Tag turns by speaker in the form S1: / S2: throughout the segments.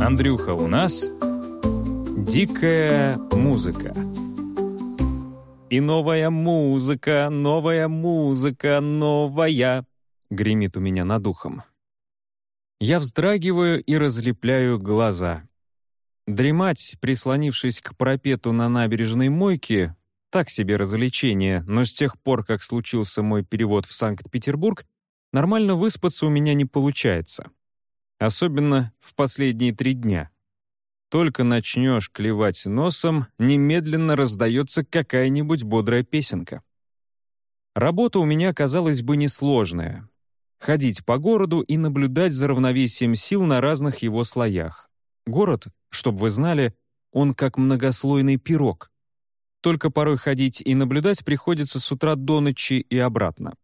S1: Андрюха у нас дикая музыка. И новая музыка, новая музыка, новая, гремит у меня над ухом. Я вздрагиваю и разлепляю глаза. Дремать, прислонившись к парапету на набережной мойке, так себе развлечение, но с тех пор, как случился мой перевод в Санкт-Петербург, нормально выспаться у меня не получается. Особенно в последние три дня. Только начнешь клевать носом, немедленно раздается какая-нибудь бодрая песенка. Работа у меня, казалось бы, несложная. Ходить по городу и наблюдать за равновесием сил на разных его слоях. Город, чтобы вы знали, он как многослойный пирог. Только порой ходить и наблюдать приходится с утра до ночи и обратно.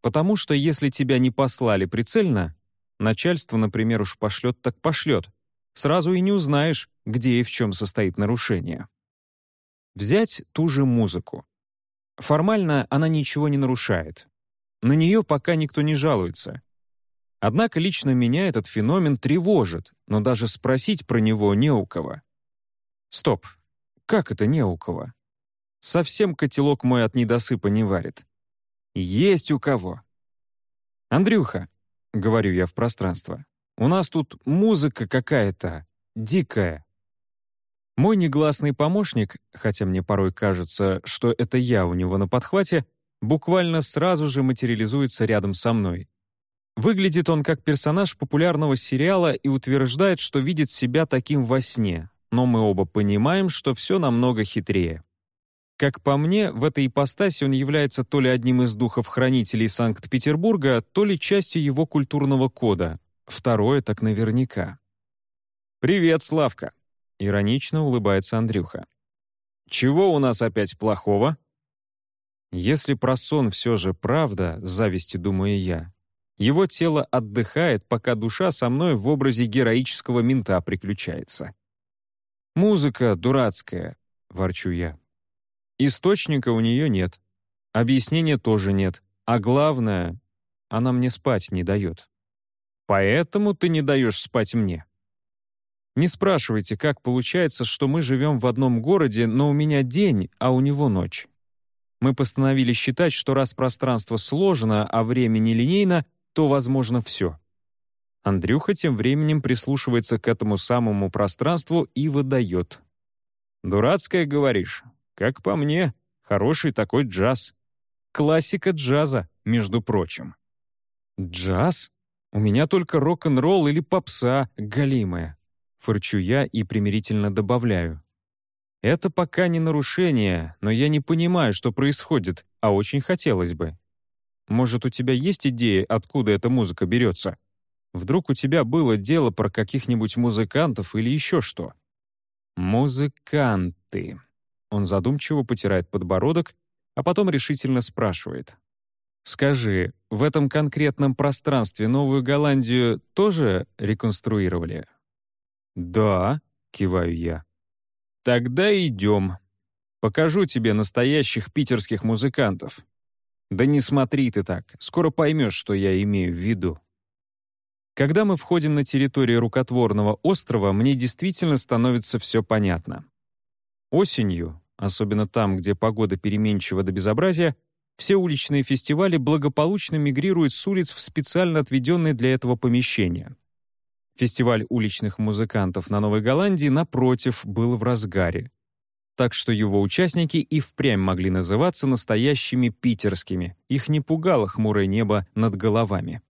S1: Потому что если тебя не послали прицельно, начальство, например, уж пошлет так пошлет, сразу и не узнаешь, где и в чем состоит нарушение. Взять ту же музыку. Формально она ничего не нарушает. На нее пока никто не жалуется. Однако лично меня этот феномен тревожит, но даже спросить про него не у кого. Стоп, как это не у кого? Совсем котелок мой от недосыпа не варит. Есть у кого. «Андрюха», — говорю я в пространство, «у нас тут музыка какая-то, дикая». Мой негласный помощник, хотя мне порой кажется, что это я у него на подхвате, буквально сразу же материализуется рядом со мной. Выглядит он как персонаж популярного сериала и утверждает, что видит себя таким во сне, но мы оба понимаем, что все намного хитрее. Как по мне, в этой ипостаси он является то ли одним из духов-хранителей Санкт-Петербурга, то ли частью его культурного кода. Второе так наверняка. «Привет, Славка!» — иронично улыбается Андрюха. «Чего у нас опять плохого?» Если про сон все же правда, завистью думаю я, его тело отдыхает, пока душа со мной в образе героического мента приключается. «Музыка дурацкая», — ворчу я. Источника у нее нет. Объяснения тоже нет. А главное, она мне спать не дает. Поэтому ты не даешь спать мне. Не спрашивайте, как получается, что мы живем в одном городе, но у меня день, а у него ночь. Мы постановили считать, что раз пространство сложено, а время нелинейно, то возможно все. Андрюха тем временем прислушивается к этому самому пространству и выдает. «Дурацкое, говоришь? Как по мне, хороший такой джаз. Классика джаза, между прочим. Джаз? У меня только рок-н-ролл или попса галимая. Фырчу я и примирительно добавляю. Это пока не нарушение, но я не понимаю, что происходит, а очень хотелось бы. Может, у тебя есть идеи, откуда эта музыка берется? Вдруг у тебя было дело про каких-нибудь музыкантов или еще что? Музыканты. Он задумчиво потирает подбородок, а потом решительно спрашивает. «Скажи, в этом конкретном пространстве Новую Голландию тоже реконструировали?» «Да», — киваю я. «Тогда идем. Покажу тебе настоящих питерских музыкантов. Да не смотри ты так, скоро поймешь, что я имею в виду». Когда мы входим на территорию рукотворного острова, мне действительно становится все понятно. Осенью, особенно там, где погода переменчива до безобразия, все уличные фестивали благополучно мигрируют с улиц в специально отведенные для этого помещения. Фестиваль уличных музыкантов на Новой Голландии, напротив, был в разгаре. Так что его участники и впрямь могли называться настоящими питерскими. Их не пугало хмурое небо над головами.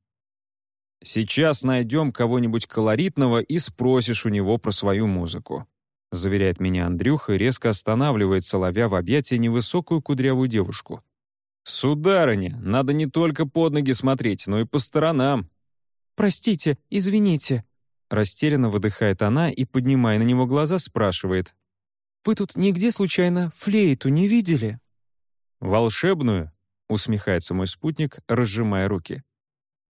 S1: «Сейчас найдем кого-нибудь колоритного и спросишь у него про свою музыку», — заверяет меня Андрюха и резко останавливается, ловя в объятия невысокую кудрявую девушку. «Сударыня, надо не только под ноги смотреть, но и по сторонам».
S2: «Простите, извините», — растерянно выдыхает она и, поднимая на него глаза, спрашивает. «Вы тут нигде, случайно, флейту не видели?»
S1: «Волшебную?» — усмехается мой спутник, разжимая руки.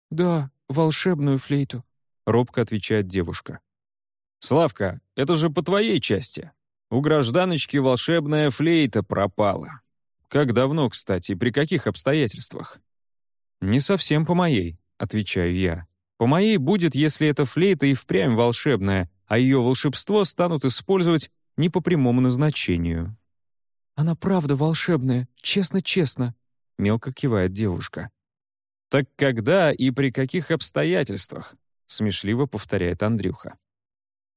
S2: «Да, волшебную флейту», — робко отвечает девушка.
S1: «Славка, это же по твоей части. У гражданочки волшебная флейта пропала. Как давно, кстати, при каких обстоятельствах?» «Не совсем по моей», — отвечаю я. «По моей будет, если эта флейта и впрямь волшебная, а ее волшебство станут использовать не по прямому назначению.
S2: «Она правда волшебная, честно-честно», — мелко кивает девушка.
S1: «Так когда и при каких обстоятельствах?» — смешливо повторяет Андрюха.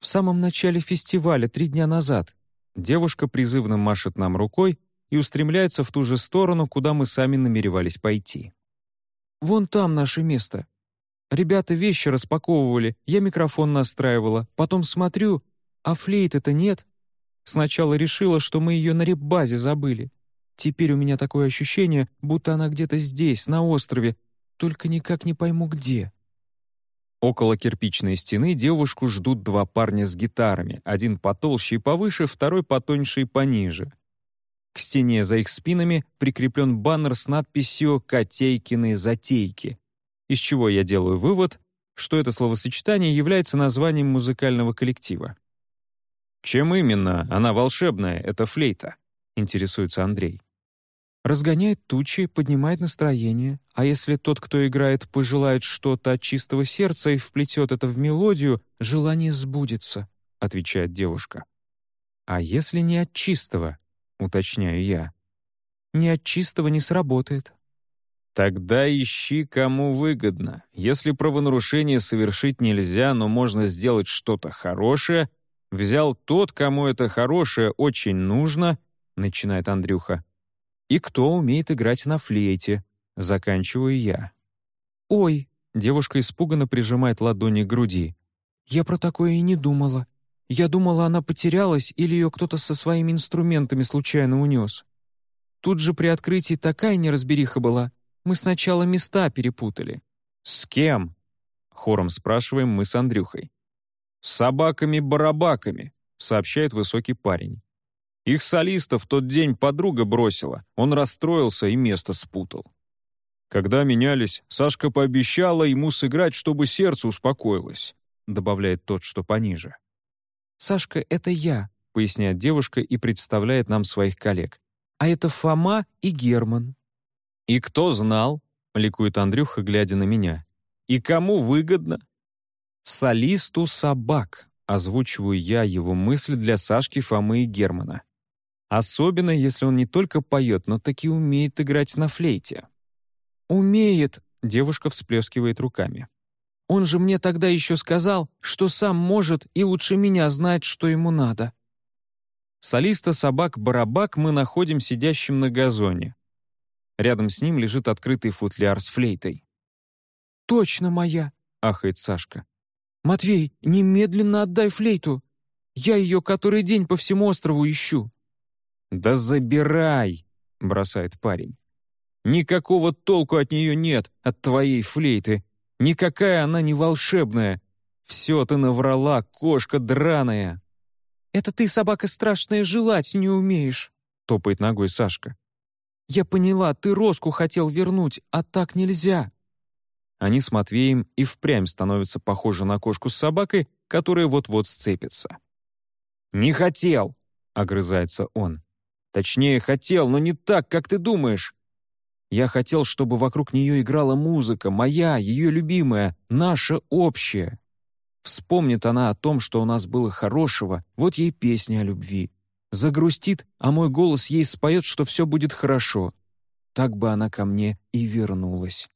S2: «В самом начале фестиваля, три дня назад».
S1: Девушка призывно машет нам рукой и устремляется в ту же сторону, куда мы сами намеревались пойти.
S2: «Вон там наше место. Ребята вещи распаковывали, я микрофон настраивала, потом смотрю, а флейты-то нет. Сначала решила, что мы ее на реп-базе забыли. Теперь у меня такое ощущение, будто она где-то здесь, на острове, только никак не пойму где».
S1: Около кирпичной стены девушку ждут два парня с гитарами, один потолще и повыше, второй потоньше и пониже. К стене за их спинами прикреплен баннер с надписью «Котейкины затейки», из чего я делаю вывод, что это словосочетание является названием музыкального коллектива. «Чем именно она волшебная, эта флейта?» — интересуется Андрей.
S2: Разгоняет тучи, поднимает настроение, а если тот, кто играет, пожелает что-то от чистого сердца и вплетет это в мелодию, желание сбудется, — отвечает девушка.
S1: А если не от чистого, — уточняю я.
S2: Не от чистого не сработает.
S1: Тогда ищи, кому выгодно. Если правонарушение совершить нельзя, но можно сделать что-то хорошее, взял тот, кому это хорошее очень нужно, — начинает Андрюха, и кто умеет играть на флейте. Заканчиваю я.
S2: «Ой!» — девушка испуганно прижимает ладони к груди. «Я про такое и не думала. Я думала, она потерялась или ее кто-то со своими инструментами случайно унес. Тут же при открытии такая неразбериха была. Мы сначала места перепутали».
S1: «С кем?» — хором спрашиваем мы с Андрюхой. «С собаками-барабаками», — сообщает высокий парень. Их солиста в тот день подруга бросила, он расстроился и место спутал. Когда менялись, Сашка пообещала ему сыграть, чтобы сердце успокоилось, добавляет тот, что пониже.
S2: «Сашка — это я», — поясняет девушка и представляет нам своих коллег. «А это Фома и Герман».
S1: «И кто знал?» — ликует Андрюха, глядя на меня. «И кому выгодно?» «Солисту собак», — озвучиваю я его мысль для Сашки, Фомы и Германа. Особенно, если он не только поет, но таки умеет играть на флейте.
S2: «Умеет», — девушка всплескивает руками. «Он же мне тогда еще сказал, что сам может и лучше меня знает, что ему надо».
S1: Солиста собак-барабак мы находим сидящим на газоне. Рядом с ним лежит открытый футляр с флейтой.
S2: «Точно моя!» — ахает Сашка. «Матвей, немедленно отдай флейту! Я ее который день по всему острову ищу!»
S1: «Да забирай!» — бросает парень. «Никакого толку от нее нет, от твоей флейты. Никакая она не волшебная. Все ты наврала, кошка драная».
S2: «Это ты, собака страшная, желать не умеешь», — топает ногой Сашка. «Я поняла, ты Роску хотел вернуть, а так нельзя».
S1: Они с Матвеем и впрямь становятся похожи на кошку с собакой, которая вот-вот сцепится. «Не хотел», — огрызается он. Точнее, хотел, но не так, как ты думаешь. Я хотел, чтобы вокруг нее играла музыка, моя, ее любимая, наша общая. Вспомнит она о том, что у нас было хорошего, вот ей песня о любви. Загрустит, а мой голос ей споет, что все будет хорошо. Так бы она ко мне и вернулась.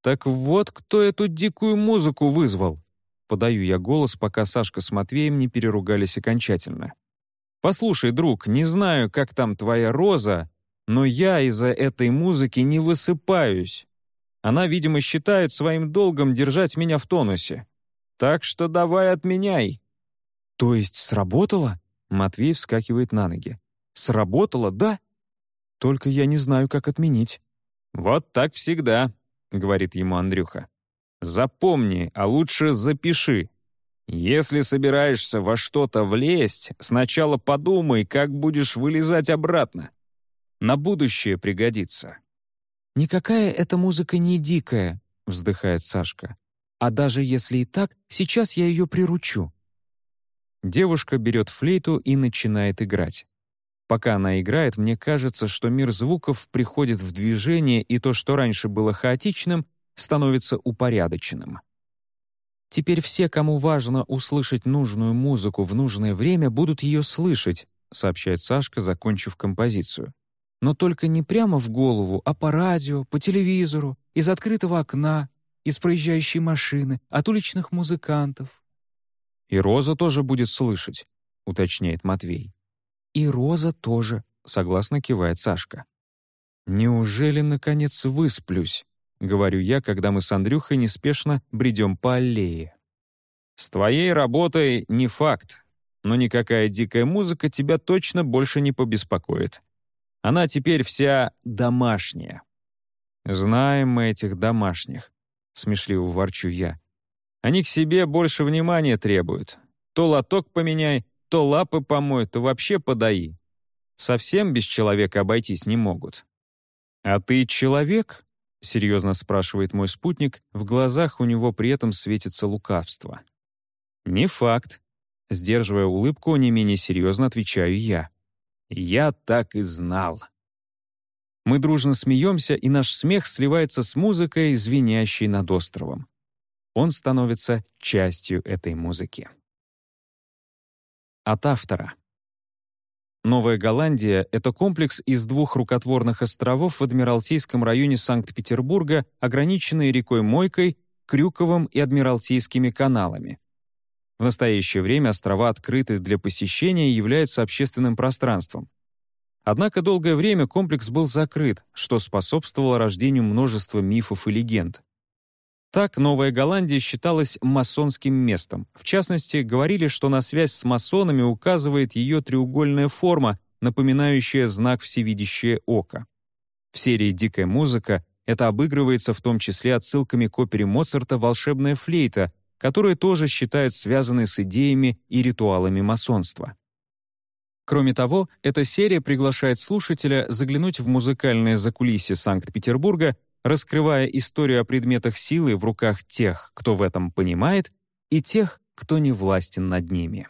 S1: Так вот, кто эту дикую музыку вызвал. Подаю я голос, пока Сашка с Матвеем не переругались окончательно. «Послушай, друг, не знаю, как там твоя роза, но я из-за этой музыки не высыпаюсь. Она, видимо, считает своим долгом держать меня в тонусе. Так что давай отменяй».
S2: «То есть сработало?» Матвей вскакивает на ноги. «Сработало, да? Только я не знаю, как отменить».
S1: «Вот так всегда», — говорит ему Андрюха. «Запомни, а лучше запиши. Если собираешься во что-то влезть, сначала подумай, как будешь вылезать обратно. На будущее пригодится».
S2: «Никакая эта музыка не дикая», — вздыхает Сашка. «А даже если и так, сейчас я ее приручу».
S1: Девушка берет флейту и начинает играть. Пока она играет, мне кажется, что мир звуков приходит в движение, и то, что раньше было хаотичным, становится упорядоченным.
S2: Теперь все, кому важно услышать нужную музыку в нужное время, будут ее слышать, сообщает Сашка, закончив композицию. Но только не прямо в голову, а по радио, по телевизору, из открытого окна, из проезжающей машины, от уличных музыкантов.
S1: «И Роза тоже будет слышать», — уточняет Матвей.
S2: «И Роза тоже», — согласно кивает Сашка.
S1: «Неужели, наконец, высплюсь?» — говорю я, когда мы с Андрюхой неспешно бредем по аллее. «С твоей работой не факт, но никакая дикая музыка тебя точно больше не побеспокоит. Она теперь вся домашняя». «Знаем мы этих домашних», — смешливо ворчу я. «Они к себе больше внимания требуют. То лоток поменяй, то лапы помой, то вообще подаи. Совсем без человека обойтись не могут». «А ты человек?» — серьезно спрашивает мой спутник, в глазах у него при этом светится лукавство. «Не факт», — сдерживая улыбку, не менее серьезно отвечаю я. «Я так и знал». Мы дружно смеемся, и наш смех сливается с музыкой, звенящей над островом. Он становится частью этой музыки. От автора. Новая Голландия — это комплекс из двух рукотворных островов в Адмиралтейском районе Санкт-Петербурга, ограниченные рекой Мойкой, Крюковым и Адмиралтейскими каналами. В настоящее время острова открыты для посещения и являются общественным пространством. Однако долгое время комплекс был закрыт, что способствовало рождению множества мифов и легенд. Так, Новая Голландия считалась масонским местом. В частности, говорили, что на связь с масонами указывает ее треугольная форма, напоминающая знак «всевидящее око». В серии «Дикая музыка» это обыгрывается в том числе отсылками к опере Моцарта «Волшебная флейта», которую тоже считают связанной с идеями и ритуалами масонства. Кроме того, эта серия приглашает слушателя заглянуть в музыкальное закулисье Санкт-Петербурга раскрывая историю о предметах силы в руках тех, кто в этом понимает, и тех, кто не властен над ними.